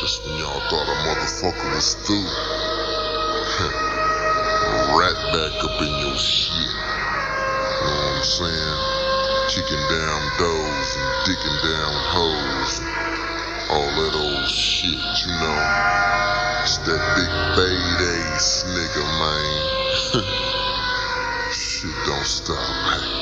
Just when y'all thought a motherfucker was through. Rat back up in your shit. You know what I'm saying? Kicking down doors and dicking down hoes. All that old shit, you know. It's that big bait ace nigga, man. shit don't stop, man. Shit don't stop.